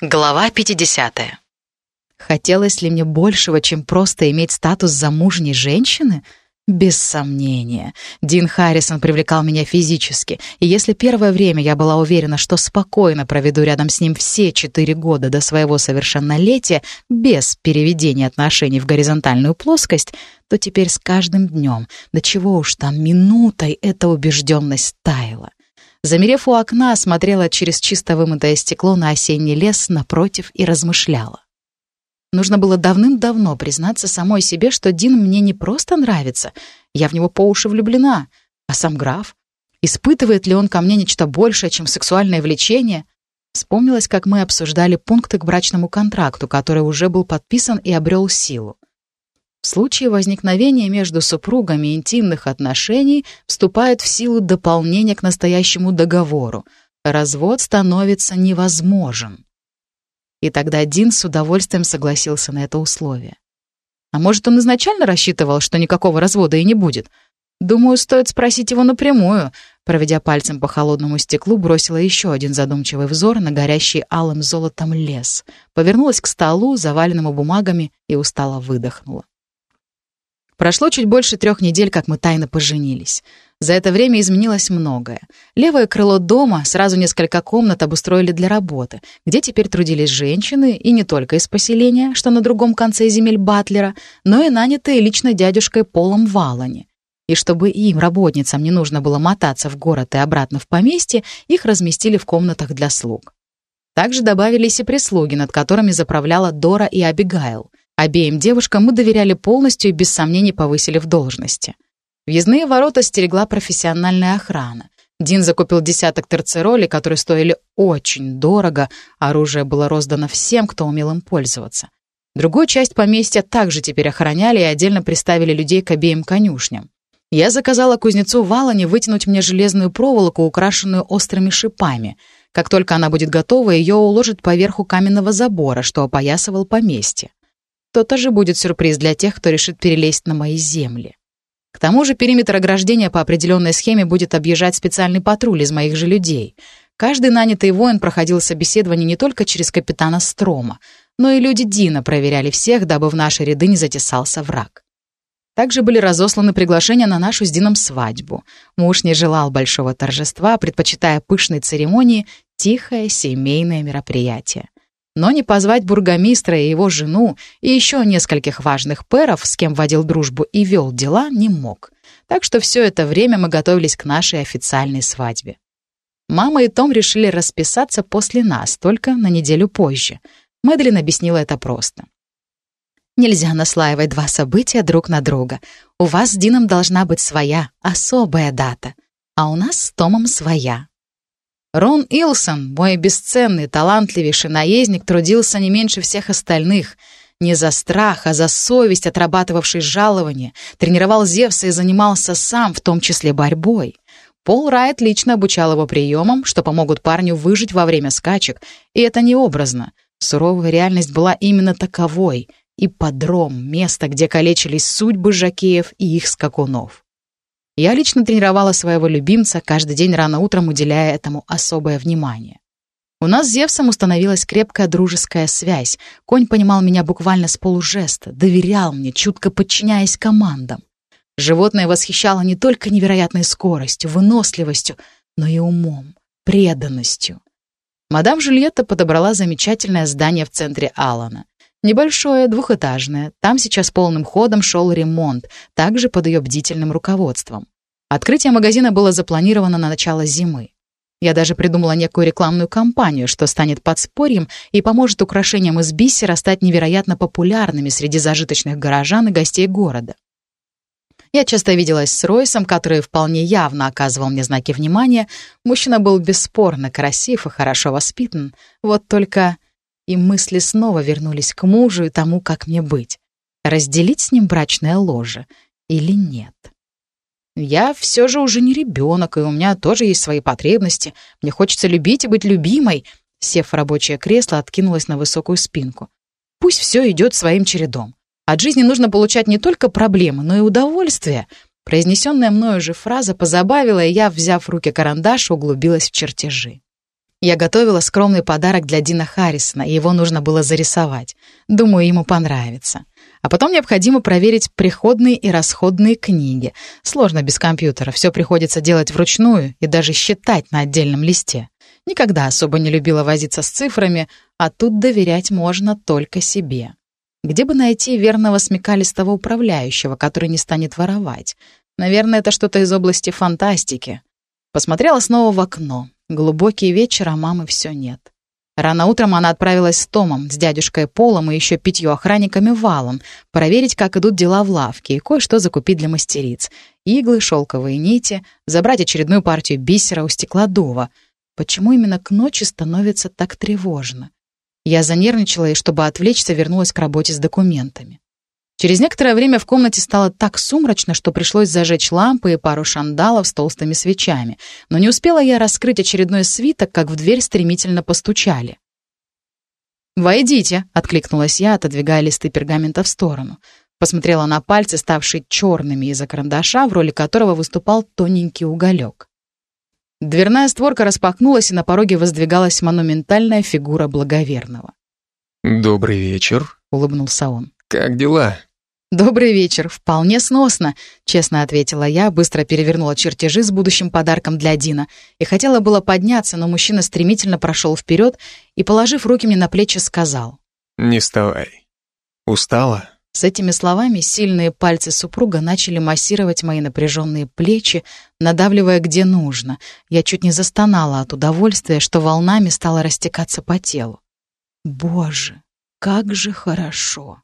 Глава 50. Хотелось ли мне большего, чем просто иметь статус замужней женщины? Без сомнения. Дин Харрисон привлекал меня физически, и если первое время я была уверена, что спокойно проведу рядом с ним все четыре года до своего совершеннолетия без переведения отношений в горизонтальную плоскость, то теперь с каждым днем, до чего уж там минутой, эта убежденность таяла. Замерев у окна, смотрела через чисто вымытое стекло на осенний лес напротив и размышляла. Нужно было давным-давно признаться самой себе, что Дин мне не просто нравится, я в него по уши влюблена, а сам граф. Испытывает ли он ко мне нечто большее, чем сексуальное влечение? Вспомнилось, как мы обсуждали пункты к брачному контракту, который уже был подписан и обрел силу. В случае возникновения между супругами интимных отношений вступает в силу дополнение к настоящему договору. Развод становится невозможен. И тогда Дин с удовольствием согласился на это условие. А может, он изначально рассчитывал, что никакого развода и не будет? Думаю, стоит спросить его напрямую. Проведя пальцем по холодному стеклу, бросила еще один задумчивый взор на горящий алым золотом лес. Повернулась к столу, заваленному бумагами, и устало выдохнула. Прошло чуть больше трех недель, как мы тайно поженились. За это время изменилось многое. Левое крыло дома, сразу несколько комнат обустроили для работы, где теперь трудились женщины, и не только из поселения, что на другом конце земель Батлера, но и нанятые лично дядюшкой Полом Валани. И чтобы им, работницам, не нужно было мотаться в город и обратно в поместье, их разместили в комнатах для слуг. Также добавились и прислуги, над которыми заправляла Дора и Абигайл. Обеим девушкам мы доверяли полностью и без сомнений повысили в должности. Въездные ворота стерегла профессиональная охрана. Дин закупил десяток терцеролей, которые стоили очень дорого, оружие было роздано всем, кто умел им пользоваться. Другую часть поместья также теперь охраняли и отдельно приставили людей к обеим конюшням. Я заказала кузнецу Валане вытянуть мне железную проволоку, украшенную острыми шипами. Как только она будет готова, ее уложат поверху каменного забора, что опоясывал поместье то тоже будет сюрприз для тех, кто решит перелезть на мои земли. К тому же периметр ограждения по определенной схеме будет объезжать специальный патруль из моих же людей. Каждый нанятый воин проходил собеседование не только через капитана Строма, но и люди Дина проверяли всех, дабы в наши ряды не затесался враг. Также были разосланы приглашения на нашу с Дином свадьбу. Муж не желал большого торжества, предпочитая пышной церемонии тихое семейное мероприятие но не позвать бургомистра и его жену и еще нескольких важных пэров, с кем водил дружбу и вел дела, не мог. Так что все это время мы готовились к нашей официальной свадьбе. Мама и Том решили расписаться после нас, только на неделю позже. Мэдлин объяснила это просто. Нельзя наслаивать два события друг на друга. У вас с Дином должна быть своя, особая дата, а у нас с Томом своя. Рон Илсон, мой бесценный, талантливейший наездник, трудился не меньше всех остальных. Не за страх, а за совесть, отрабатывавший жалование, тренировал Зевса и занимался сам, в том числе борьбой. Пол Райт лично обучал его приемам, что помогут парню выжить во время скачек, и это не образно. Суровая реальность была именно таковой. И подром, место, где калечились судьбы жакеев и их скакунов. Я лично тренировала своего любимца, каждый день рано утром уделяя этому особое внимание. У нас с Зевсом установилась крепкая дружеская связь. Конь понимал меня буквально с полужеста, доверял мне, чутко подчиняясь командам. Животное восхищало не только невероятной скоростью, выносливостью, но и умом, преданностью. Мадам Жюльетта подобрала замечательное здание в центре Алана. Небольшое, двухэтажное. Там сейчас полным ходом шел ремонт, также под ее бдительным руководством. Открытие магазина было запланировано на начало зимы. Я даже придумала некую рекламную кампанию, что станет подспорьем и поможет украшениям из бисера стать невероятно популярными среди зажиточных горожан и гостей города. Я часто виделась с Ройсом, который вполне явно оказывал мне знаки внимания. Мужчина был бесспорно красив и хорошо воспитан. Вот только и мысли снова вернулись к мужу и тому, как мне быть. Разделить с ним брачное ложе или нет? Я все же уже не ребенок, и у меня тоже есть свои потребности. Мне хочется любить и быть любимой. Сев в рабочее кресло, откинулась на высокую спинку. Пусть все идет своим чередом. От жизни нужно получать не только проблемы, но и удовольствие. Произнесенная мною же фраза позабавила, и я, взяв в руки карандаш, углубилась в чертежи. Я готовила скромный подарок для Дина Харрисона, и его нужно было зарисовать. Думаю, ему понравится. А потом необходимо проверить приходные и расходные книги. Сложно без компьютера, все приходится делать вручную и даже считать на отдельном листе. Никогда особо не любила возиться с цифрами, а тут доверять можно только себе. Где бы найти верного смекалистого управляющего, который не станет воровать? Наверное, это что-то из области фантастики. Посмотрела снова в окно. Глубокий вечер, а мамы все нет. Рано утром она отправилась с Томом, с дядюшкой Полом и еще пятью охранниками валом, проверить, как идут дела в лавке, и кое-что закупить для мастериц. Иглы, шелковые нити, забрать очередную партию бисера у стеклодува. Почему именно к ночи становится так тревожно? Я занервничала и, чтобы отвлечься, вернулась к работе с документами. Через некоторое время в комнате стало так сумрачно, что пришлось зажечь лампы и пару шандалов с толстыми свечами. Но не успела я раскрыть очередной свиток, как в дверь стремительно постучали. «Войдите», — откликнулась я, отодвигая листы пергамента в сторону. Посмотрела на пальцы, ставшие черными из-за карандаша, в роли которого выступал тоненький уголек. Дверная створка распахнулась, и на пороге воздвигалась монументальная фигура благоверного. «Добрый вечер», — улыбнулся он. «Как дела?» «Добрый вечер. Вполне сносно», — честно ответила я, быстро перевернула чертежи с будущим подарком для Дина и хотела было подняться, но мужчина стремительно прошел вперед и, положив руки мне на плечи, сказал. «Не вставай. Устала?» С этими словами сильные пальцы супруга начали массировать мои напряженные плечи, надавливая где нужно. Я чуть не застонала от удовольствия, что волнами стало растекаться по телу. «Боже, как же хорошо!»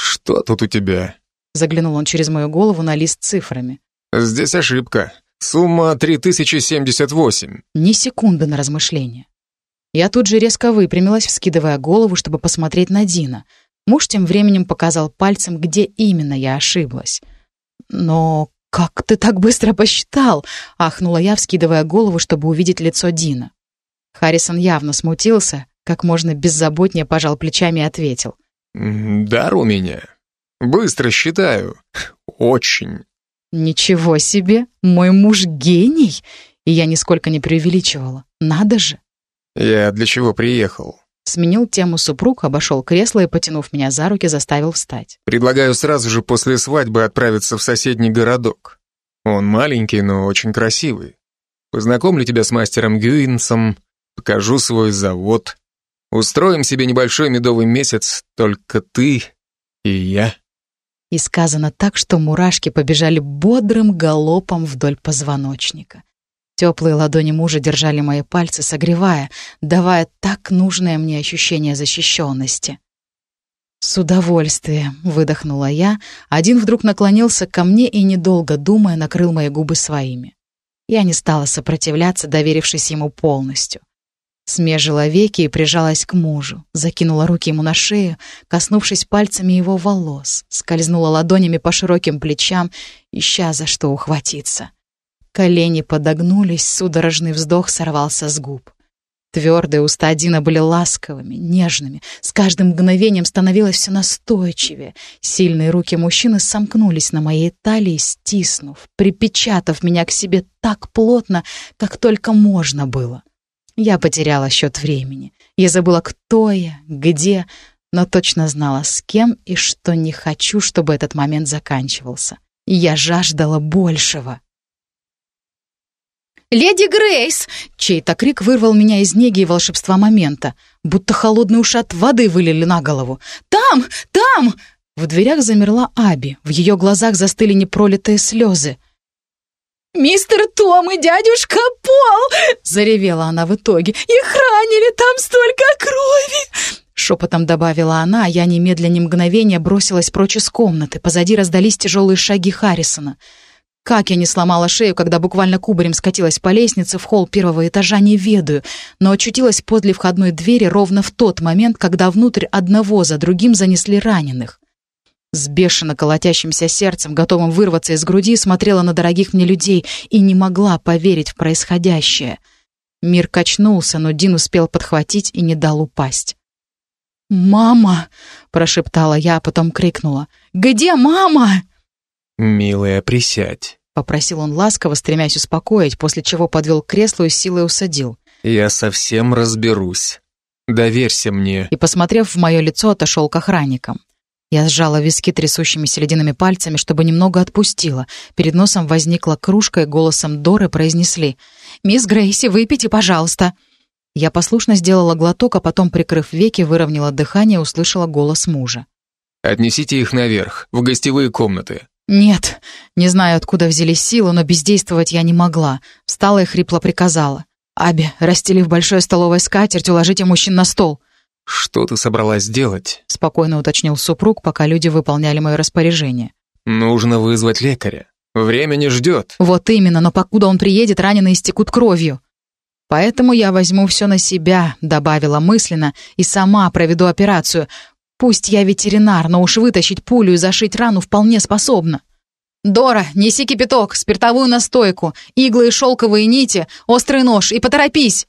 «Что тут у тебя?» Заглянул он через мою голову на лист с цифрами. «Здесь ошибка. Сумма 3078». Ни секунды на размышление. Я тут же резко выпрямилась, вскидывая голову, чтобы посмотреть на Дина. Муж тем временем показал пальцем, где именно я ошиблась. «Но как ты так быстро посчитал?» — ахнула я, вскидывая голову, чтобы увидеть лицо Дина. Харрисон явно смутился, как можно беззаботнее пожал плечами и ответил — «Дар у меня. Быстро считаю. Очень». «Ничего себе! Мой муж гений!» И я нисколько не преувеличивала. «Надо же!» «Я для чего приехал?» Сменил тему супруг, обошел кресло и, потянув меня за руки, заставил встать. «Предлагаю сразу же после свадьбы отправиться в соседний городок. Он маленький, но очень красивый. Познакомлю тебя с мастером Гюинсом, покажу свой завод. Устроим себе небольшой медовый месяц, только ты и я. И сказано так, что мурашки побежали бодрым галопом вдоль позвоночника. Теплые ладони мужа держали мои пальцы, согревая, давая так нужное мне ощущение защищенности. «С удовольствием», — выдохнула я. Один вдруг наклонился ко мне и, недолго думая, накрыл мои губы своими. Я не стала сопротивляться, доверившись ему полностью. Смежила веки и прижалась к мужу, закинула руки ему на шею, коснувшись пальцами его волос, скользнула ладонями по широким плечам, ища за что ухватиться. Колени подогнулись, судорожный вздох сорвался с губ. Твердые уста Дина были ласковыми, нежными, с каждым мгновением становилось все настойчивее. Сильные руки мужчины сомкнулись на моей талии, стиснув, припечатав меня к себе так плотно, как только можно было. Я потеряла счет времени. Я забыла, кто я, где, но точно знала, с кем и что не хочу, чтобы этот момент заканчивался. Я жаждала большего. «Леди Грейс!» Чей-то крик вырвал меня из неги и волшебства момента, будто холодный ушат воды вылили на голову. «Там! Там!» В дверях замерла Аби. В ее глазах застыли непролитые слезы. «Мистер Том и дядюшка Пол!» — заревела она в итоге. «Их ранили, там столько крови!» Шепотом добавила она, а я немедленно мгновение бросилась прочь из комнаты. Позади раздались тяжелые шаги Харрисона. Как я не сломала шею, когда буквально кубарем скатилась по лестнице в холл первого этажа, не ведаю, но очутилась подле входной двери ровно в тот момент, когда внутрь одного за другим занесли раненых. С бешено колотящимся сердцем, готовым вырваться из груди, смотрела на дорогих мне людей и не могла поверить в происходящее. Мир качнулся, но Дин успел подхватить и не дал упасть. «Мама!» — прошептала я, а потом крикнула. «Где мама?» «Милая, присядь», — попросил он ласково, стремясь успокоить, после чего подвел к креслу и силой усадил. Я совсем разберусь. Доверься мне. И, посмотрев в мое лицо, отошел к охранникам. Я сжала виски трясущимися ледяными пальцами, чтобы немного отпустила. Перед носом возникла кружка, и голосом Доры произнесли «Мисс Грейси, выпейте, пожалуйста». Я послушно сделала глоток, а потом, прикрыв веки, выровняла дыхание и услышала голос мужа. «Отнесите их наверх, в гостевые комнаты». «Нет, не знаю, откуда взялись силы, но бездействовать я не могла». Встала и хрипло приказала. «Аби, расстелив большой столовой скатерть, уложите мужчин на стол». «Что ты собралась делать?» — спокойно уточнил супруг, пока люди выполняли мое распоряжение. «Нужно вызвать лекаря. Время не ждет». «Вот именно, но покуда он приедет, раненые истекут кровью». «Поэтому я возьму все на себя», — добавила мысленно, «и сама проведу операцию. Пусть я ветеринар, но уж вытащить пулю и зашить рану вполне способна». «Дора, неси кипяток, спиртовую настойку, иглы и шелковые нити, острый нож и поторопись!»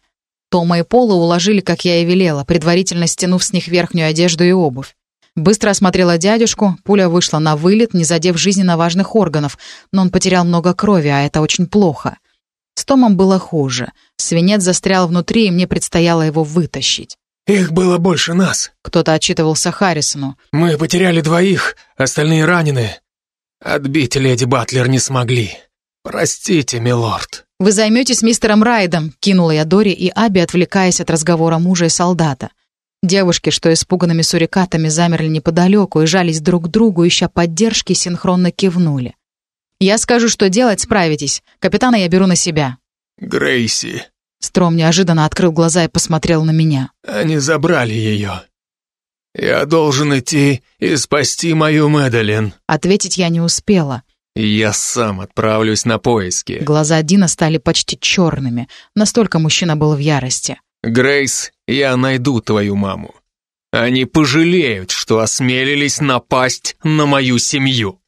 Тома и Пола уложили, как я и велела, предварительно стянув с них верхнюю одежду и обувь. Быстро осмотрела дядюшку, пуля вышла на вылет, не задев жизненно важных органов, но он потерял много крови, а это очень плохо. С Томом было хуже. Свинец застрял внутри, и мне предстояло его вытащить. «Их было больше нас», — кто-то отчитывался Харрисону. «Мы потеряли двоих, остальные ранены. Отбить леди Батлер не смогли. Простите, милорд». «Вы займетесь мистером Райдом», — кинула я Дори и Аби, отвлекаясь от разговора мужа и солдата. Девушки, что испуганными сурикатами замерли неподалеку и жались друг к другу, ища поддержки, синхронно кивнули. «Я скажу, что делать, справитесь. Капитана я беру на себя». «Грейси». Стром неожиданно открыл глаза и посмотрел на меня. «Они забрали ее. Я должен идти и спасти мою Мэдалин». Ответить я не успела. «Я сам отправлюсь на поиски». Глаза Дина стали почти черными. Настолько мужчина был в ярости. «Грейс, я найду твою маму. Они пожалеют, что осмелились напасть на мою семью».